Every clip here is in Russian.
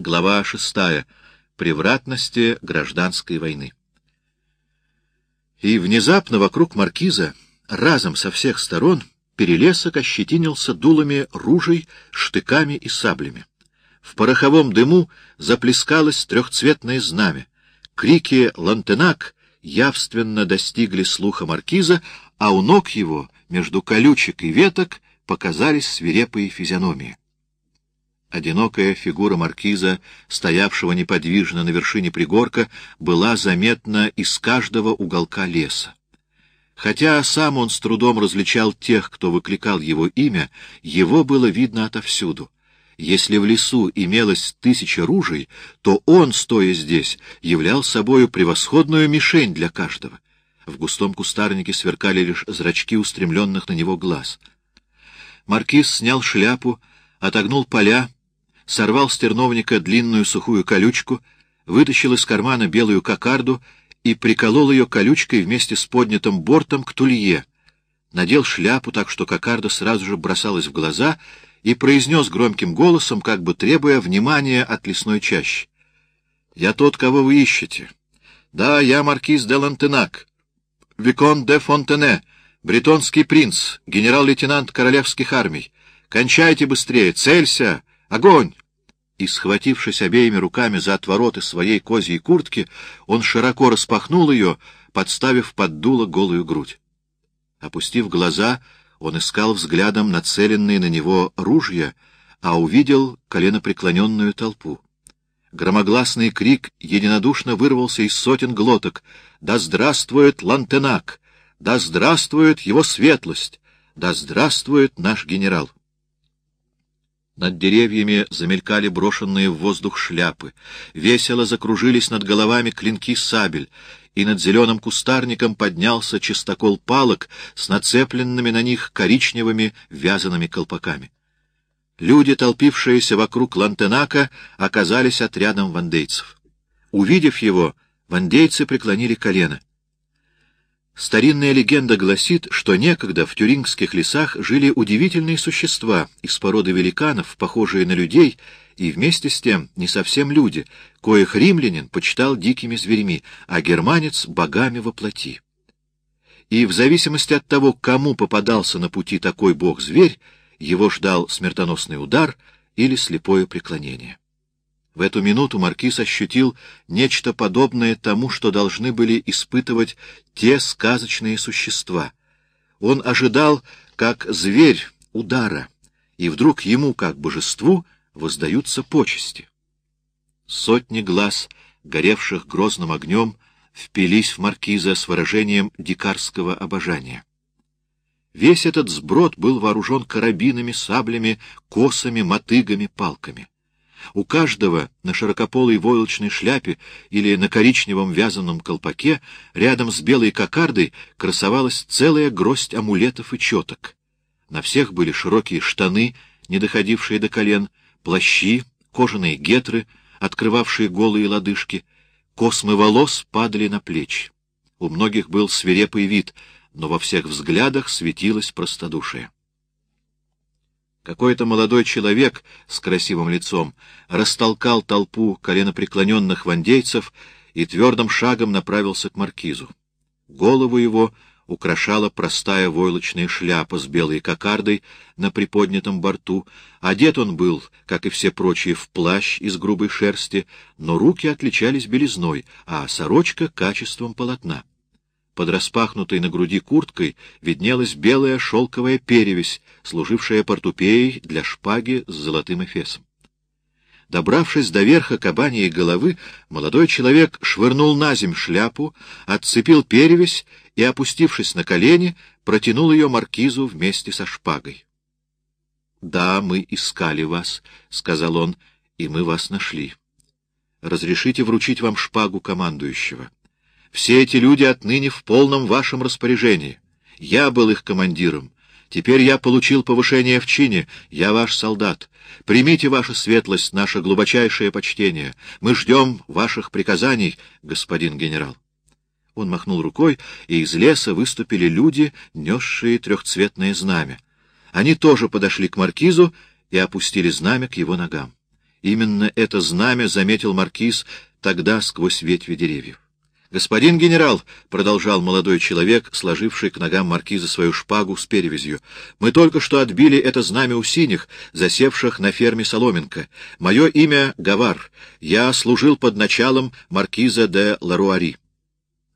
Глава шестая. Превратности гражданской войны. И внезапно вокруг маркиза, разом со всех сторон, перелесок ощетинился дулами ружей, штыками и саблями. В пороховом дыму заплескалось трехцветное знамя. Крики «Лантенак!» явственно достигли слуха маркиза, а у ног его, между колючек и веток, показались свирепые физиономии. Одинокая фигура маркиза, стоявшего неподвижно на вершине пригорка, была заметна из каждого уголка леса. Хотя сам он с трудом различал тех, кто выкликал его имя, его было видно отовсюду. Если в лесу имелось тысяча ружей, то он, стоя здесь, являл собою превосходную мишень для каждого. В густом кустарнике сверкали лишь зрачки устремленных на него глаз. Маркиз снял шляпу, отогнул поля, сорвал с терновника длинную сухую колючку, вытащил из кармана белую кокарду и приколол ее колючкой вместе с поднятым бортом к тулье, надел шляпу так, что кокарда сразу же бросалась в глаза, и произнес громким голосом, как бы требуя внимания от лесной чащи. — Я тот, кого вы ищете. Да, я маркиз де Лантенак, Викон де Фонтене, бретонский принц, генерал-лейтенант королевских армий. Кончайте быстрее, целься! Огонь! И, схватившись обеими руками за отвороты своей козьей куртки, он широко распахнул ее, подставив под дуло голую грудь. Опустив глаза, он искал взглядом нацеленные на него ружья, а увидел коленопреклоненную толпу. Громогласный крик единодушно вырвался из сотен глоток. «Да здравствует Лантенак! Да здравствует его светлость! Да здравствует наш генерал!» Над деревьями замелькали брошенные в воздух шляпы, весело закружились над головами клинки сабель, и над зеленым кустарником поднялся чистокол палок с нацепленными на них коричневыми вязаными колпаками. Люди, толпившиеся вокруг Лантенака, оказались отрядом вандейцев. Увидев его, вандейцы преклонили колено. Старинная легенда гласит, что некогда в тюрингских лесах жили удивительные существа из породы великанов, похожие на людей, и вместе с тем не совсем люди, коих римлянин почитал дикими зверьми, а германец — богами во плоти. И в зависимости от того, кому попадался на пути такой бог-зверь, его ждал смертоносный удар или слепое преклонение. В эту минуту маркиз ощутил нечто подобное тому, что должны были испытывать те сказочные существа. Он ожидал, как зверь, удара, и вдруг ему, как божеству, воздаются почести. Сотни глаз, горевших грозным огнем, впились в маркиза с выражением дикарского обожания. Весь этот сброд был вооружен карабинами, саблями, косами, мотыгами, палками. У каждого на широкополой войлочной шляпе или на коричневом вязаном колпаке рядом с белой кокардой красовалась целая гроздь амулетов и четок. На всех были широкие штаны, не доходившие до колен, плащи, кожаные гетры, открывавшие голые лодыжки, космы волос падали на плечи. У многих был свирепый вид, но во всех взглядах светилось простодушие. Какой-то молодой человек с красивым лицом растолкал толпу коленопреклоненных вандейцев и твердым шагом направился к маркизу. Голову его украшала простая войлочная шляпа с белой кокардой на приподнятом борту. Одет он был, как и все прочие, в плащ из грубой шерсти, но руки отличались белизной, а сорочка — качеством полотна. Под распахнутой на груди курткой виднелась белая шелковая перевесь, служившая портупеей для шпаги с золотым эфесом. Добравшись до верха кабаньей головы, молодой человек швырнул на земь шляпу, отцепил перевесь и, опустившись на колени, протянул ее маркизу вместе со шпагой. — Да, мы искали вас, — сказал он, — и мы вас нашли. Разрешите вручить вам шпагу командующего. — все эти люди отныне в полном вашем распоряжении. Я был их командиром. Теперь я получил повышение в чине. Я ваш солдат. Примите, ваша светлость, наше глубочайшее почтение. Мы ждем ваших приказаний, господин генерал. Он махнул рукой, и из леса выступили люди, несшие трехцветное знамя. Они тоже подошли к маркизу и опустили знамя к его ногам. Именно это знамя заметил маркиз тогда сквозь ветви деревьев. «Господин генерал», — продолжал молодой человек, сложивший к ногам маркиза свою шпагу с перевязью, — «мы только что отбили это знамя у синих, засевших на ферме Соломенко. Мое имя Гавар. Я служил под началом маркиза де Ларуари».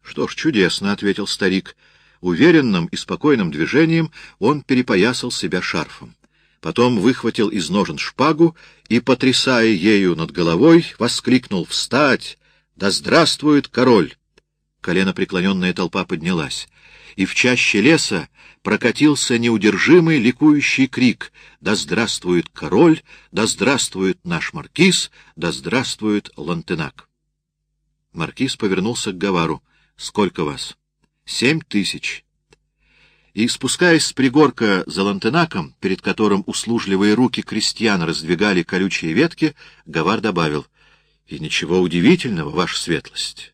«Что ж, чудесно», — ответил старик. Уверенным и спокойным движением он перепоясал себя шарфом. Потом выхватил из ножен шпагу и, потрясая ею над головой, воскликнул «Встать! Да здравствует король!» Коленопреклоненная толпа поднялась, и в чаще леса прокатился неудержимый ликующий крик «Да здравствует король! Да здравствует наш маркиз! Да здравствует Лантенак!» Маркиз повернулся к Гавару. «Сколько вас?» «Семь тысяч». И, спускаясь с пригорка за Лантенаком, перед которым услужливые руки крестьян раздвигали колючие ветки, Гавар добавил, «И ничего удивительного, ваша светлость.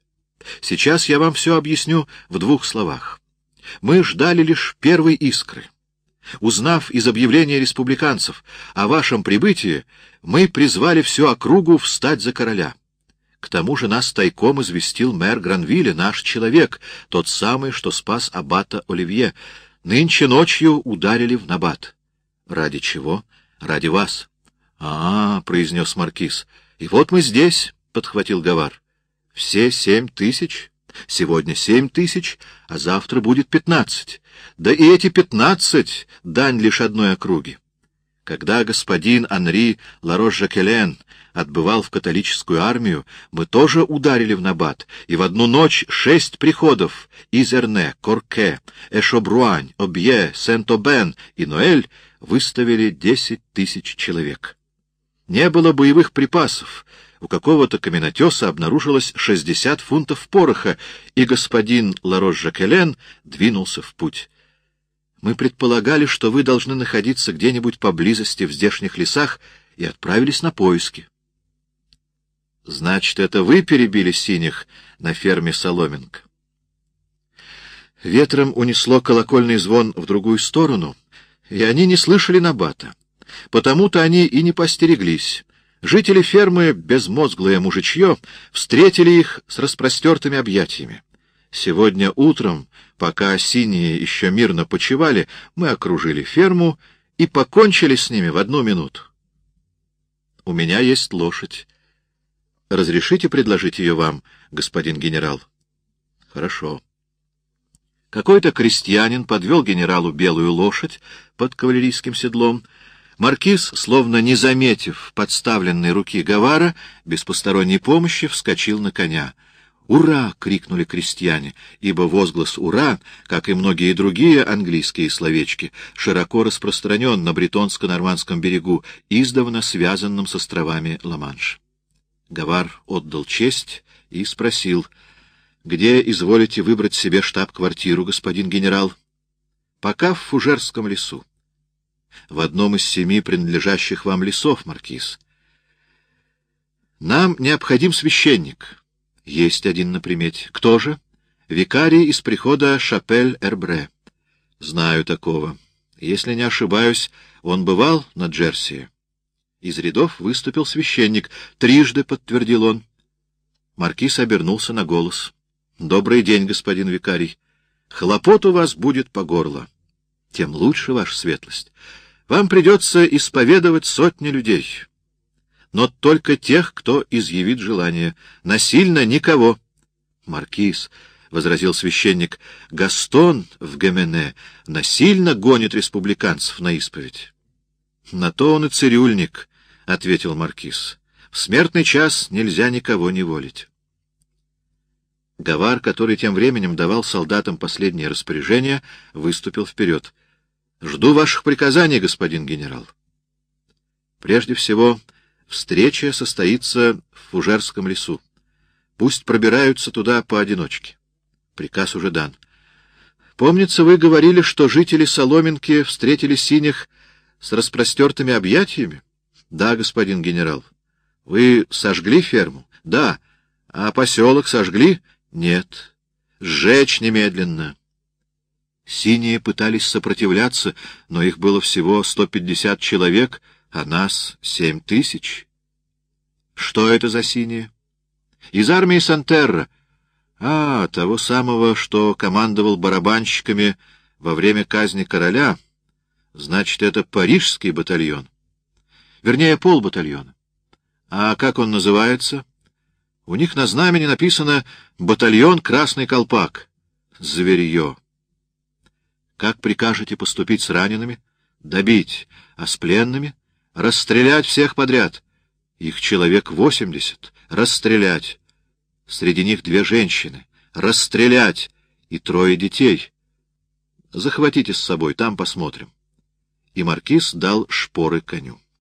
Сейчас я вам все объясню в двух словах. Мы ждали лишь первой искры. Узнав из объявления республиканцев о вашем прибытии, мы призвали всю округу встать за короля. К тому же нас тайком известил мэр Гранвилля, наш человек, тот самый, что спас аббата Оливье. Нынче ночью ударили в набат. Ради чего? Ради вас. — А, — произнес маркиз, — и вот мы здесь, — подхватил Гавар. Все семь тысяч? Сегодня семь тысяч, а завтра будет пятнадцать. Да и эти пятнадцать — дань лишь одной округи. Когда господин Анри Ларош-Жакелен отбывал в католическую армию, мы тоже ударили в набат, и в одну ночь шесть приходов — Изерне, Корке, Эшобруань, Обье, Сент-Обен и Ноэль — выставили десять тысяч человек. Не было боевых припасов, у какого-то каменотеса обнаружилось 60 фунтов пороха, и господин Ларош-Жакелен двинулся в путь. Мы предполагали, что вы должны находиться где-нибудь поблизости в здешних лесах, и отправились на поиски. Значит, это вы перебили синих на ферме Соломенко? Ветром унесло колокольный звон в другую сторону, и они не слышали набата. Потому-то они и не постереглись. Жители фермы, безмозглое мужичье, встретили их с распростертыми объятиями. Сегодня утром, пока синие еще мирно почивали, мы окружили ферму и покончили с ними в одну минуту. У меня есть лошадь. Разрешите предложить ее вам, господин генерал? Хорошо. Какой-то крестьянин подвел генералу белую лошадь под кавалерийским седлом, Маркиз, словно не заметив подставленной руки Гавара, без посторонней помощи вскочил на коня. «Ура!» — крикнули крестьяне, ибо возглас «Ура», как и многие другие английские словечки, широко распространен на бретонско-нормандском берегу, издавна связанном с островами Ла-Манш. Гавар отдал честь и спросил, «Где изволите выбрать себе штаб-квартиру, господин генерал?» «Пока в Фужерском лесу в одном из семи принадлежащих вам лесов, Маркиз. Нам необходим священник. Есть один на примете. Кто же? Викарий из прихода Шапель-Эрбре. Знаю такого. Если не ошибаюсь, он бывал на Джерси. Из рядов выступил священник. Трижды подтвердил он. Маркиз обернулся на голос. — Добрый день, господин викарий. Хлопот у вас будет по горло. Тем лучше, ваша светлость. Вам придется исповедовать сотни людей, но только тех, кто изъявит желание. Насильно никого. — Маркиз, — возразил священник, — Гастон в Гемене насильно гонит республиканцев на исповедь. — На то он и цирюльник, — ответил маркиз. — В смертный час нельзя никого не волить. Гавар, который тем временем давал солдатам последние распоряжения, выступил вперед. Жду ваших приказаний, господин генерал. Прежде всего, встреча состоится в Фужерском лесу. Пусть пробираются туда поодиночке. Приказ уже дан. Помнится, вы говорили, что жители Соломенки встретили синих с распростертыми объятиями? Да, господин генерал. Вы сожгли ферму? Да. А поселок сожгли? Нет. Сжечь немедленно. Синие пытались сопротивляться, но их было всего 150 человек, а нас — семь тысяч. Что это за синие? Из армии Сантерра. А, того самого, что командовал барабанщиками во время казни короля. Значит, это парижский батальон. Вернее, полбатальона. А как он называется? У них на знамени написано «Батальон Красный Колпак». Зверье. Как прикажете поступить с ранеными? Добить. А с пленными? Расстрелять всех подряд. Их человек восемьдесят. Расстрелять. Среди них две женщины. Расстрелять. И трое детей. Захватите с собой, там посмотрим. И маркиз дал шпоры коню.